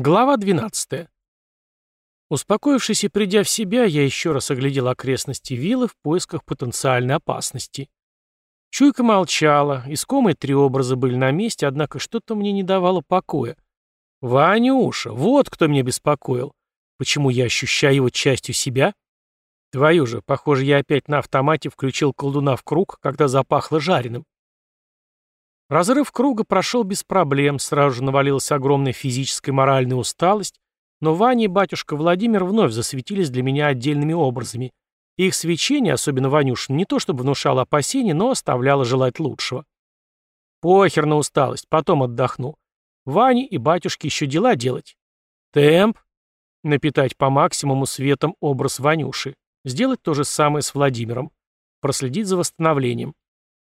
Глава 12. Успокоившись и придя в себя, я еще раз оглядел окрестности виллы в поисках потенциальной опасности. Чуйка молчала, искомые три образа были на месте, однако что-то мне не давало покоя. Ванюша, вот кто меня беспокоил. Почему я ощущаю его частью себя? Твою же, похоже, я опять на автомате включил колдуна в круг, когда запахло жареным. Разрыв круга прошел без проблем, сразу же навалилась огромная физическая и моральная усталость, но Ваня и батюшка Владимир вновь засветились для меня отдельными образами. Их свечение, особенно Ванюш, не то чтобы внушало опасения, но оставляло желать лучшего. Похер на усталость, потом отдохну. Ване и батюшке еще дела делать. Темп. Напитать по максимуму светом образ Ванюши. Сделать то же самое с Владимиром. Проследить за восстановлением.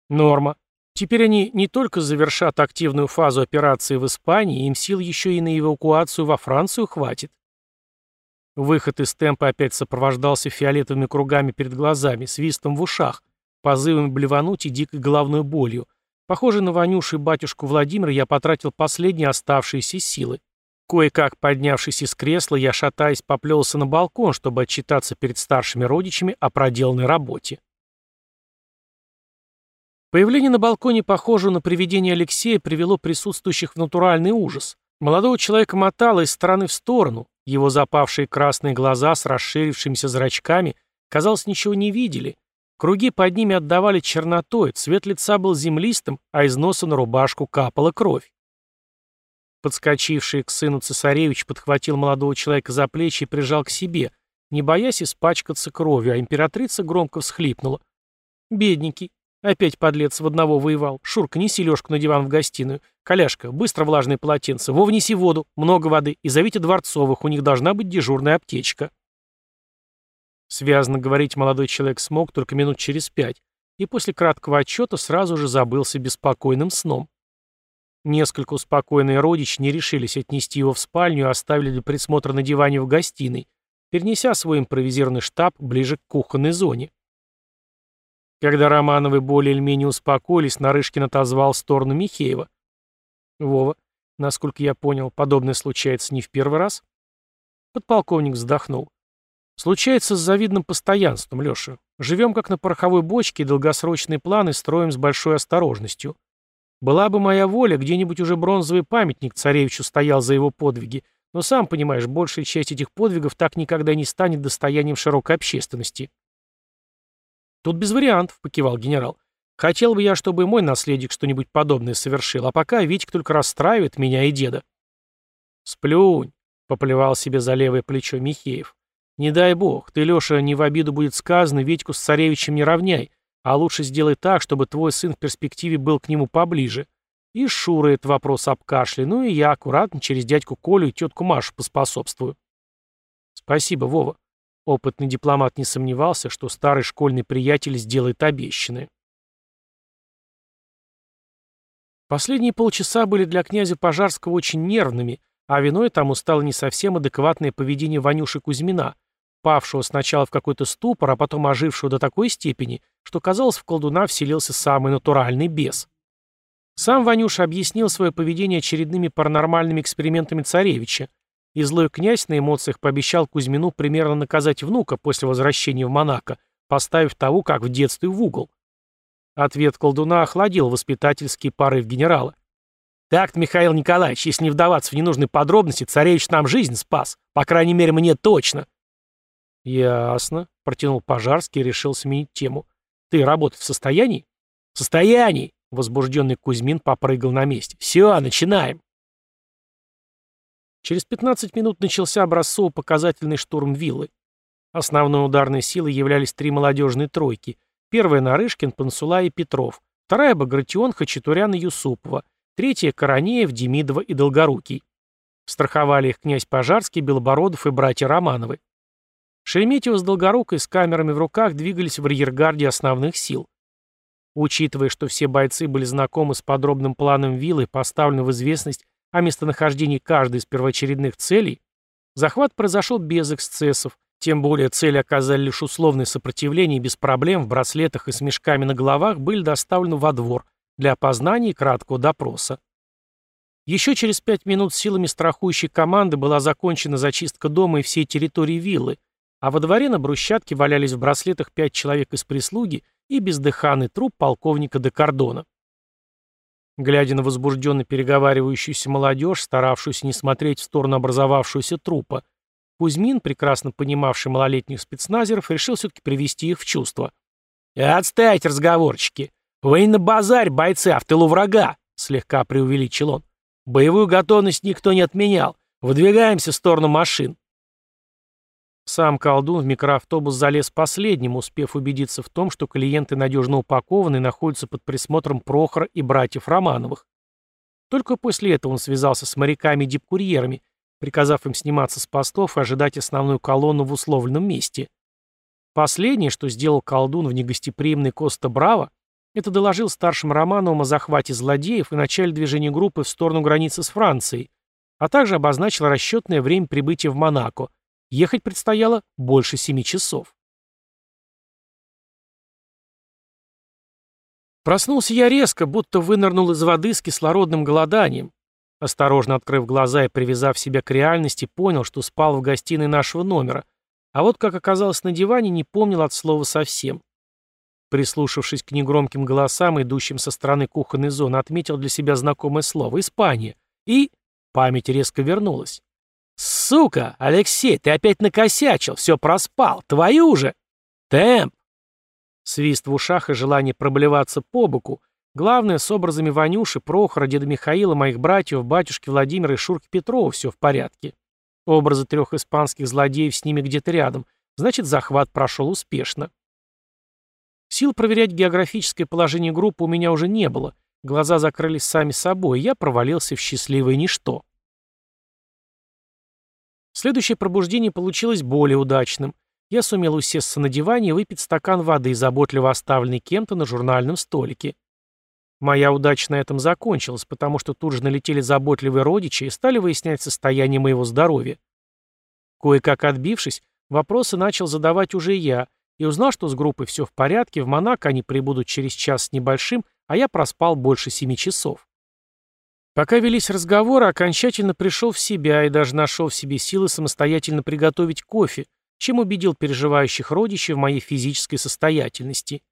Норма. Теперь они не только завершат активную фазу операции в Испании, им сил еще и на эвакуацию во Францию хватит. Выход из темпа опять сопровождался фиолетовыми кругами перед глазами, свистом в ушах, позывами блевануть и дикой головной болью. Похоже на Ванюшу батюшку Владимира я потратил последние оставшиеся силы. Кое-как поднявшись из кресла, я, шатаясь, поплелся на балкон, чтобы отчитаться перед старшими родичами о проделанной работе. Появление на балконе, похожего на привидение Алексея, привело присутствующих в натуральный ужас. Молодого человека мотало из стороны в сторону. Его запавшие красные глаза с расширившимися зрачками, казалось, ничего не видели. Круги под ними отдавали чернотой, цвет лица был землистым, а из носа на рубашку капала кровь. Подскочивший к сыну цесаревич подхватил молодого человека за плечи и прижал к себе, не боясь испачкаться кровью, а императрица громко всхлипнула. «Бедненький, Опять подлец в одного воевал. Шурка, неси Лёшку на диван в гостиную. Коляшка, быстро влажное полотенце. Вов, неси воду, много воды. И зовите Дворцовых, у них должна быть дежурная аптечка. Связано говорить молодой человек смог только минут через пять, и после краткого отчета сразу же забылся беспокойным сном. Несколько успокоенные родичи не решились отнести его в спальню и оставили для присмотра на диване в гостиной, перенеся свой импровизированный штаб ближе к кухонной зоне. Когда Романовы более или менее успокоились, Нарышкин отозвал в сторону Михеева. «Вова, насколько я понял, подобное случается не в первый раз?» Подполковник вздохнул. «Случается с завидным постоянством, Леша. Живем как на пороховой бочке долгосрочные планы строим с большой осторожностью. Была бы моя воля, где-нибудь уже бронзовый памятник царевичу стоял за его подвиги, но сам понимаешь, большая часть этих подвигов так никогда не станет достоянием широкой общественности». «Тут без вариантов», — покивал генерал. «Хотел бы я, чтобы мой наследник что-нибудь подобное совершил, а пока Витька только расстраивает меня и деда». «Сплюнь», — поплевал себе за левое плечо Михеев. «Не дай бог, ты, Леша, не в обиду будет сказано, Витьку с царевичем не равняй, а лучше сделай так, чтобы твой сын в перспективе был к нему поближе. И Шура этот вопрос обкашляй, ну и я аккуратно через дядьку Колю и тетку Машу поспособствую». «Спасибо, Вова», Опытный дипломат не сомневался, что старый школьный приятель сделает обещанное. Последние полчаса были для князя Пожарского очень нервными, а виной тому стало не совсем адекватное поведение Ванюши Кузьмина, павшего сначала в какой-то ступор, а потом ожившего до такой степени, что, казалось, в колдуна вселился самый натуральный бес. Сам Ванюша объяснил свое поведение очередными паранормальными экспериментами царевича, и злой князь на эмоциях пообещал Кузьмину примерно наказать внука после возвращения в Монако, поставив того, как в детстве, в угол. Ответ колдуна охладил воспитательские порыв генерала. «Так-то, Михаил Николаевич, если не вдаваться в ненужные подробности, царевич нам жизнь спас. По крайней мере, мне точно». «Ясно», — протянул Пожарский и решил сменить тему. «Ты работать в состоянии?» «В состоянии», — возбужденный Кузьмин попрыгал на месте. «Все, начинаем». Через 15 минут начался образцово-показательный штурм виллы. Основной ударной силой являлись три молодежные тройки. Первая — Нарышкин, Пансула и Петров. Вторая — Багратион, Хачатурян и Юсупова. Третья — Коронеев, Демидова и Долгорукий. Страховали их князь Пожарский, Белобородов и братья Романовы. Шереметьево с Долгорукой с камерами в руках двигались в арьергарде основных сил. Учитывая, что все бойцы были знакомы с подробным планом виллы, поставлены в известность о местонахождении каждой из первоочередных целей, захват произошел без эксцессов, тем более цели оказали лишь условное сопротивление и без проблем в браслетах и с мешками на головах были доставлены во двор для опознания и краткого допроса. Еще через пять минут силами страхующей команды была закончена зачистка дома и всей территории виллы, а во дворе на брусчатке валялись в браслетах пять человек из прислуги и бездыханный труп полковника де Кордона. Глядя на возбужденно переговаривающуюся молодежь, старавшуюся не смотреть в сторону образовавшегося трупа, Кузьмин, прекрасно понимавший малолетних спецназеров, решил все-таки привести их в чувство. «Отставить разговорчики! Вы на базарь, бойцы, а в тылу врага!» — слегка преувеличил он. «Боевую готовность никто не отменял. Выдвигаемся в сторону машин». Сам колдун в микроавтобус залез последним, успев убедиться в том, что клиенты надежно упакованы и находятся под присмотром Прохора и братьев Романовых. Только после этого он связался с моряками и дипкурьерами, приказав им сниматься с постов и ожидать основную колонну в условленном месте. Последнее, что сделал колдун в негостеприимной Коста-Браво, это доложил старшим Романовым о захвате злодеев и начале движения группы в сторону границы с Францией, а также обозначил расчетное время прибытия в Монако – Ехать предстояло больше семи часов. Проснулся я резко, будто вынырнул из воды с кислородным голоданием. Осторожно открыв глаза и привязав себя к реальности, понял, что спал в гостиной нашего номера, а вот как оказалось на диване, не помнил от слова совсем. Прислушавшись к негромким голосам, идущим со стороны кухонной зоны, отметил для себя знакомое слово «Испания». И память резко вернулась. «Сука! Алексей, ты опять накосячил, все проспал. Твою же! Темп!» Свист в ушах и желание проблеваться по боку. Главное, с образами Ванюши, Прохора, деда Михаила, моих братьев, батюшки Владимира и Шурки Петрова все в порядке. Образы трех испанских злодеев с ними где-то рядом. Значит, захват прошел успешно. Сил проверять географическое положение группы у меня уже не было. Глаза закрылись сами собой, и я провалился в счастливое ничто. Следующее пробуждение получилось более удачным. Я сумел усесться на диване и выпить стакан воды, заботливо оставленный кем-то на журнальном столике. Моя удача на этом закончилась, потому что тут же налетели заботливые родичи и стали выяснять состояние моего здоровья. Кое-как отбившись, вопросы начал задавать уже я, и узнал, что с группой все в порядке, в Монако они прибудут через час с небольшим, а я проспал больше семи часов. Пока велись разговоры, окончательно пришел в себя и даже нашел в себе силы самостоятельно приготовить кофе, чем убедил переживающих родичей в моей физической состоятельности.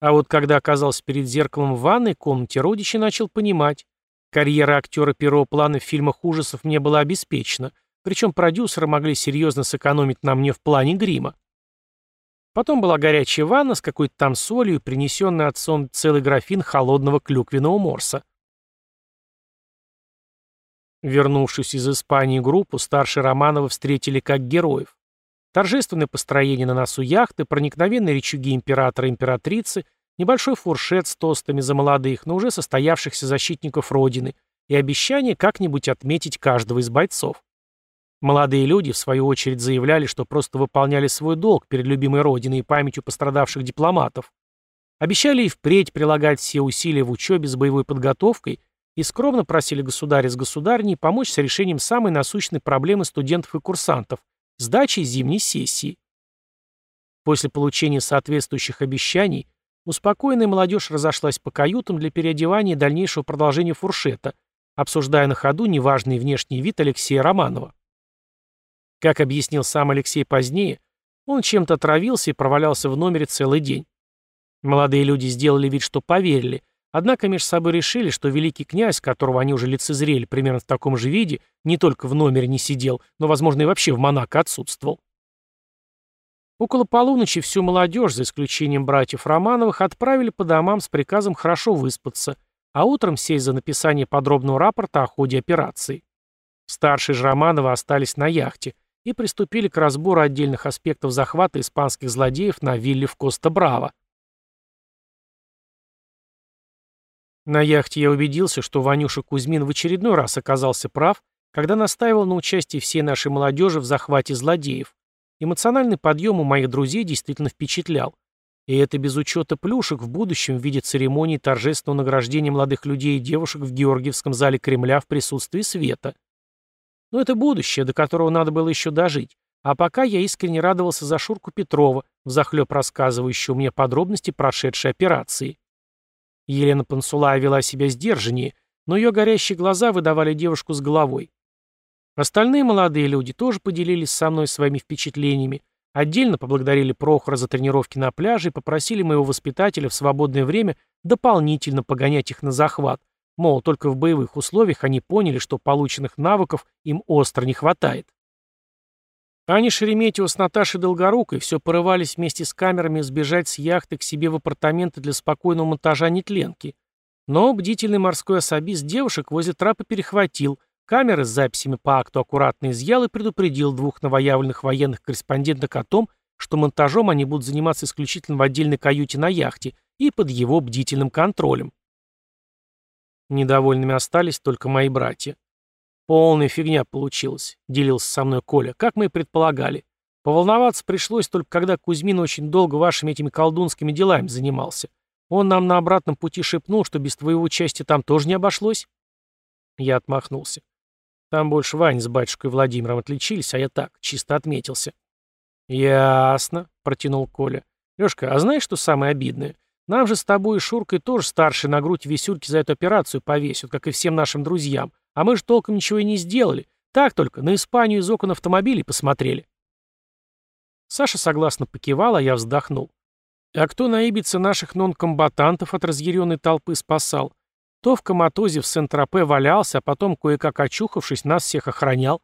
А вот когда оказался перед зеркалом в ванной комнате, родичи начал понимать. Карьера актера первого плана в фильмах ужасов мне была обеспечена, причем продюсеры могли серьезно сэкономить на мне в плане грима. Потом была горячая ванна с какой-то там солью и принесенный отцом целый графин холодного клюквенного морса. Вернувшись из Испании группу, старшие Романовы встретили как героев. Торжественное построение на носу яхты, проникновенные речуги императора и императрицы, небольшой фуршет с тостами за молодых, но уже состоявшихся защитников Родины, и обещание как-нибудь отметить каждого из бойцов. Молодые люди, в свою очередь, заявляли, что просто выполняли свой долг перед любимой Родиной и памятью пострадавших дипломатов. Обещали и впредь прилагать все усилия в учебе с боевой подготовкой и скромно просили государя с государней помочь с решением самой насущной проблемы студентов и курсантов – сдачей зимней сессии. После получения соответствующих обещаний успокоенная молодежь разошлась по каютам для переодевания и дальнейшего продолжения фуршета, обсуждая на ходу неважный внешний вид Алексея Романова. Как объяснил сам Алексей позднее, он чем-то отравился и провалялся в номере целый день. Молодые люди сделали вид, что поверили, Однако между собой решили, что великий князь, которого они уже лицезрели примерно в таком же виде, не только в номере не сидел, но, возможно, и вообще в Монако отсутствовал. Около полуночи всю молодежь, за исключением братьев Романовых, отправили по домам с приказом хорошо выспаться, а утром сесть за написание подробного рапорта о ходе операции. Старшие же Романовы остались на яхте и приступили к разбору отдельных аспектов захвата испанских злодеев на вилле в Коста-Браво. На яхте я убедился, что Ванюша Кузьмин в очередной раз оказался прав, когда настаивал на участии всей нашей молодежи в захвате злодеев. Эмоциональный подъем у моих друзей действительно впечатлял. И это без учета плюшек в будущем в виде церемонии торжественного награждения молодых людей и девушек в Георгиевском зале Кремля в присутствии света. Но это будущее, до которого надо было еще дожить. А пока я искренне радовался за Шурку Петрова, взахлеб рассказывающего мне подробности прошедшей операции. Елена Пансулая вела себя сдержаннее, но ее горящие глаза выдавали девушку с головой. Остальные молодые люди тоже поделились со мной своими впечатлениями, отдельно поблагодарили Прохора за тренировки на пляже и попросили моего воспитателя в свободное время дополнительно погонять их на захват, мол, только в боевых условиях они поняли, что полученных навыков им остро не хватает. Они Шереметьева с Наташей Долгорукой все порывались вместе с камерами сбежать с яхты к себе в апартаменты для спокойного монтажа нетленки. Но бдительный морской особист девушек возле трапа перехватил, камеры с записями по акту аккуратно изъял и предупредил двух новоявленных военных корреспонденток о том, что монтажом они будут заниматься исключительно в отдельной каюте на яхте и под его бдительным контролем. Недовольными остались только мои братья. «Полная фигня получилась», — делился со мной Коля, как мы и предполагали. Поволноваться пришлось только когда Кузьмин очень долго вашими этими колдунскими делами занимался. Он нам на обратном пути шепнул, что без твоего участия там тоже не обошлось. Я отмахнулся. Там больше Вань с батюшкой Владимиром отличились, а я так, чисто отметился. «Ясно», — протянул Коля. «Лёшка, а знаешь, что самое обидное? Нам же с тобой и Шуркой тоже старший на грудь висюльки за эту операцию повесят, как и всем нашим друзьям. А мы же толком ничего и не сделали. Так только, на Испанию из окон автомобилей посмотрели. Саша согласно покивал, а я вздохнул. А кто на Ибице наших нонкомбатантов от разъяренной толпы спасал? То в коматозе в Сент-Тропе валялся, а потом, кое-как очухавшись, нас всех охранял.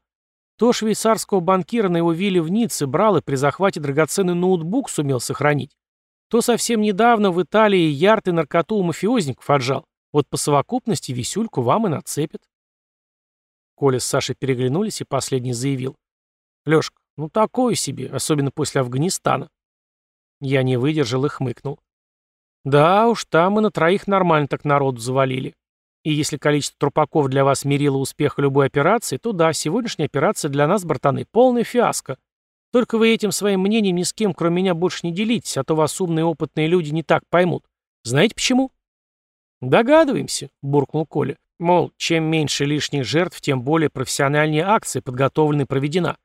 То швейцарского банкира на его вилле в Ницце брал и при захвате драгоценный ноутбук сумел сохранить. То совсем недавно в Италии ярд и наркоту у мафиозников отжал. Вот по совокупности висюльку вам и нацепят. Коля с Сашей переглянулись, и последний заявил. «Лёшка, ну такое себе, особенно после Афганистана». Я не выдержал и хмыкнул. «Да уж, там мы на троих нормально так народу завалили. И если количество трупаков для вас мерило успех любой операции, то да, сегодняшняя операция для нас, братаны, полная фиаско. Только вы этим своим мнением ни с кем, кроме меня, больше не делитесь, а то вас умные опытные люди не так поймут. Знаете почему?» «Догадываемся», — буркнул Коля. Мол, чем меньше лишних жертв, тем более профессиональнее акция подготовлена и проведена.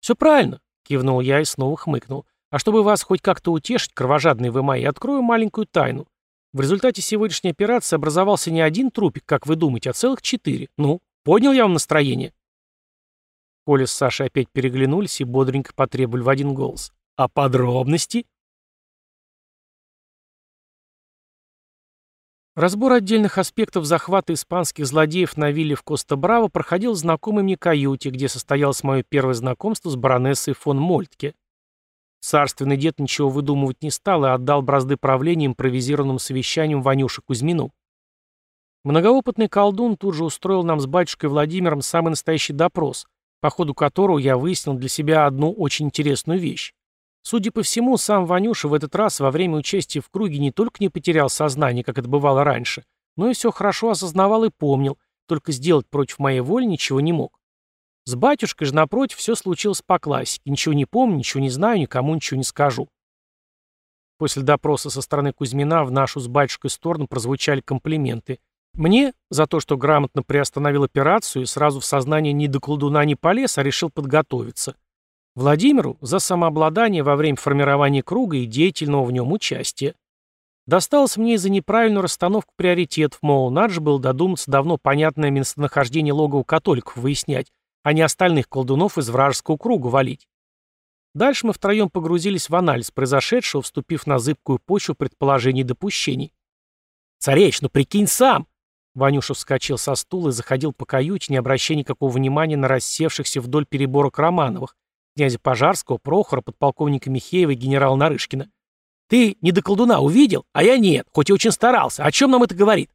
«Все правильно», — кивнул я и снова хмыкнул. «А чтобы вас хоть как-то утешить, кровожадные вы мои, открою маленькую тайну. В результате сегодняшней операции образовался не один трупик, как вы думаете, а целых четыре. Ну, поднял я вам настроение?» Коля с Сашей опять переглянулись и бодренько потребовали в один голос. «А подробности?» Разбор отдельных аспектов захвата испанских злодеев на вилле в Коста-Браво проходил в знакомой мне каюте, где состоялось мое первое знакомство с баронессой фон Мольтке. Царственный дед ничего выдумывать не стал и отдал бразды правления импровизированным совещанием Ванюше Кузьмину. Многоопытный колдун тут же устроил нам с батюшкой Владимиром самый настоящий допрос, по ходу которого я выяснил для себя одну очень интересную вещь. Судя по всему, сам Ванюша в этот раз во время участия в круге не только не потерял сознание, как это бывало раньше, но и все хорошо осознавал и помнил, только сделать против моей воли ничего не мог. С батюшкой же, напротив, все случилось по классике. Ничего не помню, ничего не знаю, никому ничего не скажу. После допроса со стороны Кузьмина в нашу с батюшкой сторону прозвучали комплименты. Мне за то, что грамотно приостановил операцию и сразу в сознание ни до колдуна не полез, а решил подготовиться. Владимиру за самообладание во время формирования круга и деятельного в нем участия. Досталось мне из за неправильную расстановку приоритетов, мол, надо же было додуматься давно понятное местонахождение логова католиков выяснять, а не остальных колдунов из вражеского круга валить. Дальше мы втроем погрузились в анализ произошедшего, вступив на зыбкую почву предположений и допущений. «Царевич, ну прикинь сам!» Ванюша вскочил со стула и заходил по каюте, не обращая никакого внимания на рассевшихся вдоль переборок Романовых, князя Пожарского, Прохора, подполковника Михеева и генерала Нарышкина. «Ты не до колдуна увидел, а я нет, хоть и очень старался. О чем нам это говорит?»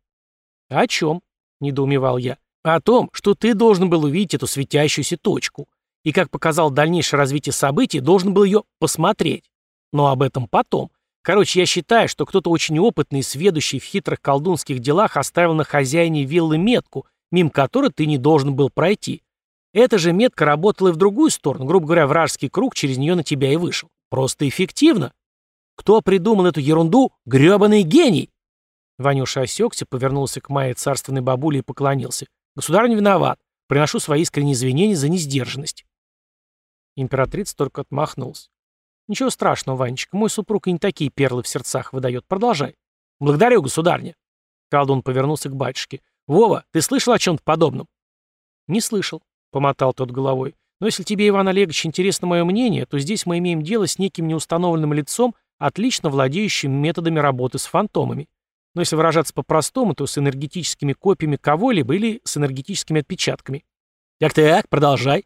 «О чем?» — недоумевал я. «О том, что ты должен был увидеть эту светящуюся точку. И, как показал дальнейшее развитие событий, должен был ее посмотреть. Но об этом потом. Короче, я считаю, что кто-то очень опытный и сведущий в хитрых колдунских делах оставил на хозяине виллы метку, мимо которой ты не должен был пройти. Эта же метка работала и в другую сторону, грубо говоря, вражеский круг через нее на тебя и вышел. Просто эффективно. Кто придумал эту ерунду? Грёбаный гений!» Ванюша осекся, повернулся к моей царственной бабуле и поклонился. «Государь виноват. Приношу свои искренние извинения за несдержанность». Императрица только отмахнулась. «Ничего страшного, Ванечка, мой супруг и не такие перлы в сердцах выдает. Продолжай». «Благодарю, государня». Колдун повернулся к батюшке. Вова, ты слышал о чем-то подобном? Не слышал, помотал тот головой. Но если тебе, Иван Олегович, интересно мое мнение, то здесь мы имеем дело с неким неустановленным лицом, отлично владеющим методами работы с фантомами. Но если выражаться по-простому, то с энергетическими копиями кого-либо или с энергетическими отпечатками. Так-так, продолжай.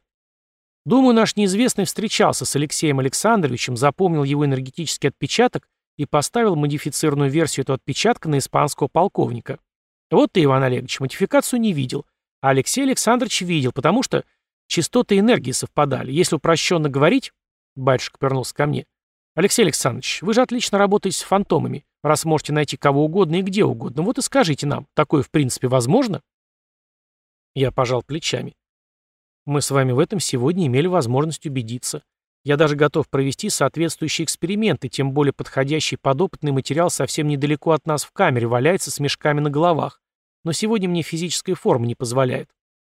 Думаю, наш неизвестный встречался с Алексеем Александровичем, запомнил его энергетический отпечаток и поставил модифицированную версию этого отпечатка на испанского полковника. Вот ты, Иван Олегович, модификацию не видел, а Алексей Александрович видел, потому что частоты энергии совпадали. Если упрощенно говорить, батюшка повернулся ко мне, Алексей Александрович, вы же отлично работаете с фантомами, раз можете найти кого угодно и где угодно. Вот и скажите нам, такое в принципе возможно? Я пожал плечами. Мы с вами в этом сегодня имели возможность убедиться. Я даже готов провести соответствующие эксперименты, тем более подходящий подопытный материал совсем недалеко от нас в камере валяется с мешками на головах. Но сегодня мне физическая форма не позволяет.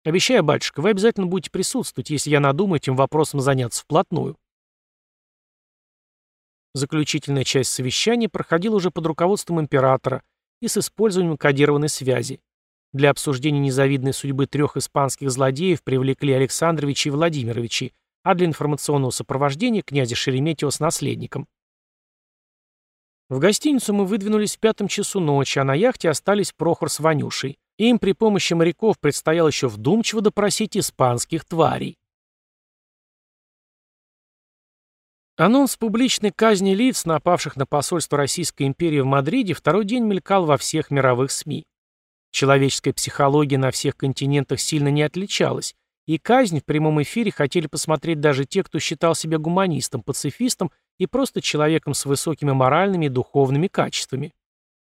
Обещаю, батюшка, вы обязательно будете присутствовать, если я надумаю этим вопросом заняться вплотную. Заключительная часть совещания проходила уже под руководством императора и с использованием кодированной связи. Для обсуждения незавидной судьбы трех испанских злодеев привлекли Александровича и Владимировича, а для информационного сопровождения князя Шереметьева с наследником. В гостиницу мы выдвинулись в пятом часу ночи, а на яхте остались Прохор с Ванюшей. Им при помощи моряков предстояло еще вдумчиво допросить испанских тварей. Анонс публичной казни лиц, напавших на посольство Российской империи в Мадриде, второй день мелькал во всех мировых СМИ. Человеческая психология на всех континентах сильно не отличалась, и казнь в прямом эфире хотели посмотреть даже те, кто считал себя гуманистом, пацифистом и просто человеком с высокими моральными и духовными качествами.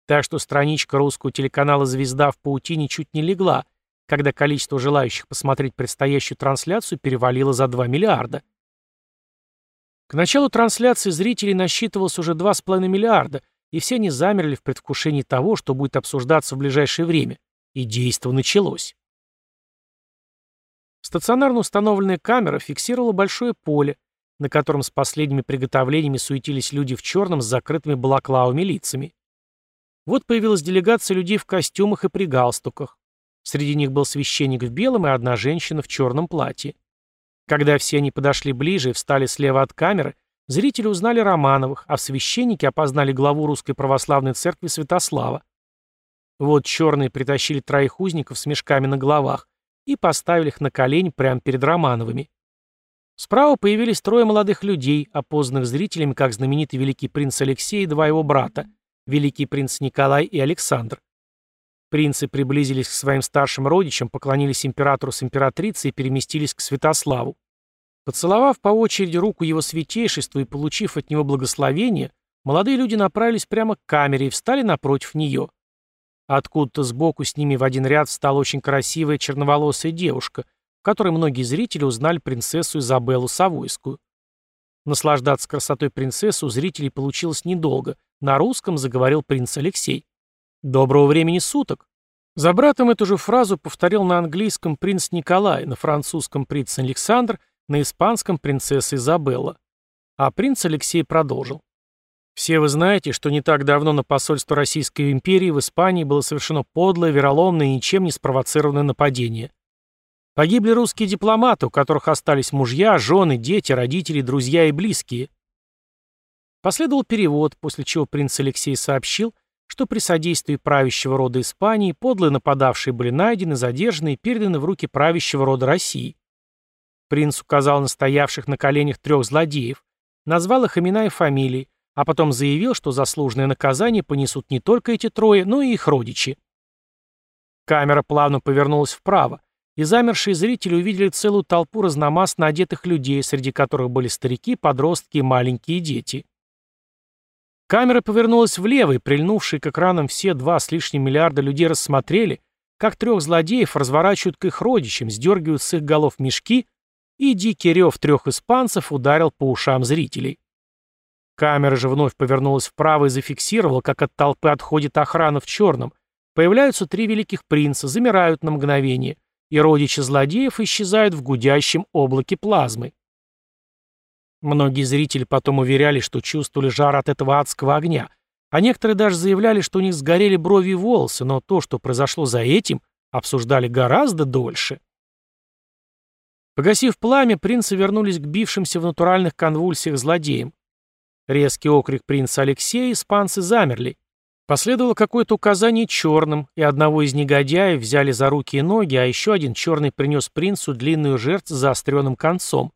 Так что страничка русского телеканала «Звезда» в паутине чуть не легла, когда количество желающих посмотреть предстоящую трансляцию перевалило за 2 миллиарда. К началу трансляции зрителей насчитывалось уже 2,5 миллиарда, и все они замерли в предвкушении того, что будет обсуждаться в ближайшее время. И действо началось. Стационарно установленная камера фиксировала большое поле, на котором с последними приготовлениями суетились люди в черном с закрытыми балаклавами лицами. Вот появилась делегация людей в костюмах и при галстуках. Среди них был священник в белом и одна женщина в черном платье. Когда все они подошли ближе и встали слева от камеры, зрители узнали Романовых, а в священнике опознали главу Русской Православной Церкви Святослава. Вот черные притащили троих узников с мешками на головах, и поставили их на колени прямо перед Романовыми. Справа появились трое молодых людей, опознанных зрителями как знаменитый великий принц Алексей и два его брата, великий принц Николай и Александр. Принцы приблизились к своим старшим родичам, поклонились императору с императрицей и переместились к Святославу. Поцеловав по очереди руку его святейшества и получив от него благословение, молодые люди направились прямо к камере и встали напротив нее. Откуда-то сбоку с ними в один ряд стала очень красивая черноволосая девушка, в которой многие зрители узнали принцессу Изабеллу Савойскую. Наслаждаться красотой принцессы у зрителей получилось недолго. На русском заговорил принц Алексей. «Доброго времени суток!» За братом эту же фразу повторил на английском принц Николай, на французском принц Александр, на испанском принцесса Изабелла. А принц Алексей продолжил. Все вы знаете, что не так давно на посольство Российской империи в Испании было совершено подлое, вероломное и ничем не спровоцированное нападение. Погибли русские дипломаты, у которых остались мужья, жены, дети, родители, друзья и близкие. Последовал перевод, после чего принц Алексей сообщил, что при содействии правящего рода Испании подлые нападавшие были найдены, задержаны и переданы в руки правящего рода России. Принц указал на стоявших на коленях трех злодеев, назвал их имена и фамилии, а потом заявил, что заслуженное наказание понесут не только эти трое, но и их родичи. Камера плавно повернулась вправо, и замершие зрители увидели целую толпу разномастно одетых людей, среди которых были старики, подростки и маленькие дети. Камера повернулась влево, и прильнувшие к экранам все два с лишним миллиарда людей рассмотрели, как трех злодеев разворачивают к их родичам, сдергивают с их голов мешки, и дикий рев трех испанцев ударил по ушам зрителей. Камера же вновь повернулась вправо и зафиксировала, как от толпы отходит охрана в черном. Появляются три великих принца, замирают на мгновение, и родичи злодеев исчезают в гудящем облаке плазмы. Многие зрители потом уверяли, что чувствовали жар от этого адского огня, а некоторые даже заявляли, что у них сгорели брови и волосы, но то, что произошло за этим, обсуждали гораздо дольше. Погасив пламя, принцы вернулись к бившимся в натуральных конвульсиях злодеям. Резкий окрик принца Алексея испанцы замерли. Последовало какое-то указание черным, и одного из негодяев взяли за руки и ноги, а еще один черный принес принцу длинную жертв с заостренным концом.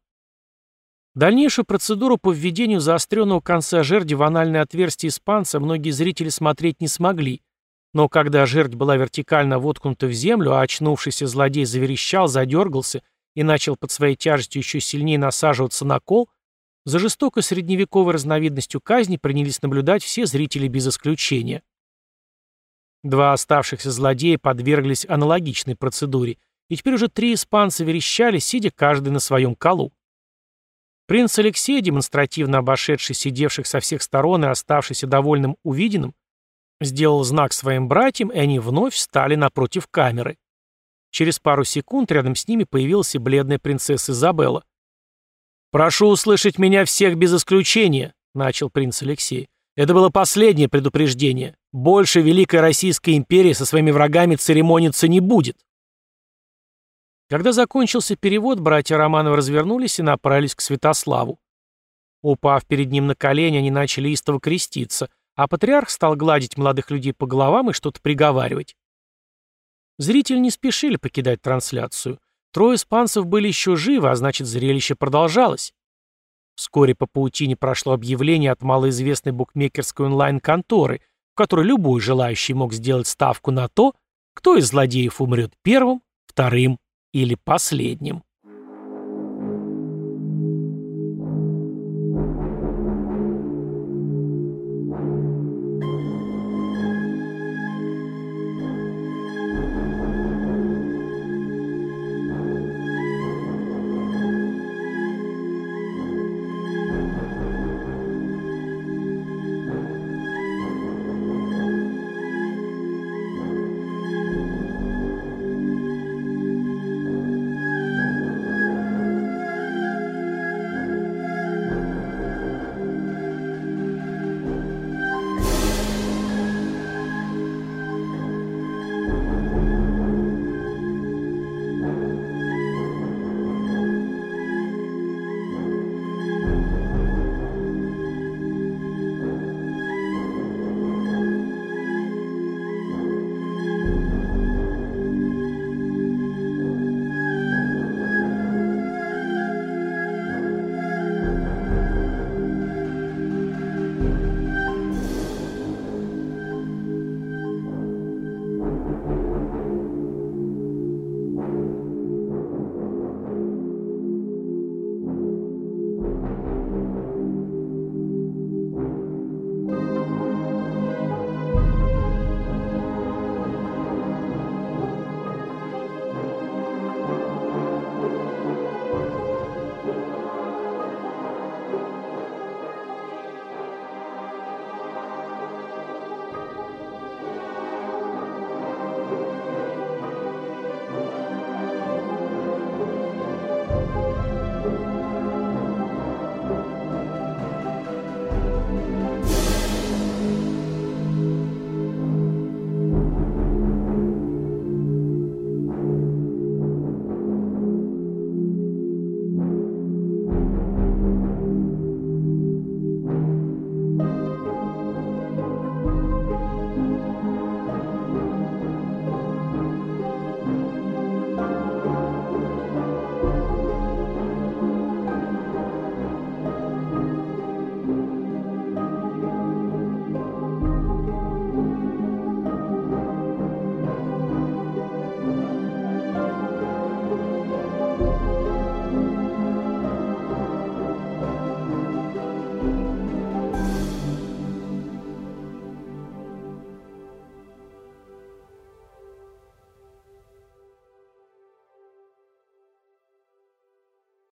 Дальнейшую процедуру по введению заостренного конца жерди в анальное отверстие испанца многие зрители смотреть не смогли, но когда жердь была вертикально воткнута в землю, а очнувшийся злодей заверещал, задергался и начал под своей тяжестью еще сильнее насаживаться на кол, за жестокой средневековой разновидностью казни принялись наблюдать все зрители без исключения. Два оставшихся злодея подверглись аналогичной процедуре, и теперь уже три испанца верещали, сидя каждый на своем колу. Принц Алексей, демонстративно обошедший сидевших со всех сторон и оставшийся довольным увиденным, сделал знак своим братьям, и они вновь встали напротив камеры. Через пару секунд рядом с ними появилась и бледная принцесса Изабелла. «Прошу услышать меня всех без исключения», — начал принц Алексей. «Это было последнее предупреждение. Больше Великая Российская империя со своими врагами церемониться не будет». Когда закончился перевод, братья Романовы развернулись и направились к Святославу. Упав перед ним на колени, они начали истово креститься, а патриарх стал гладить молодых людей по головам и что-то приговаривать. Зрители не спешили покидать трансляцию. Трое испанцев были еще живы, а значит, зрелище продолжалось. Вскоре по паутине прошло объявление от малоизвестной букмекерской онлайн-конторы, в которой любой желающий мог сделать ставку на то, кто из злодеев умрет первым, вторым или последним.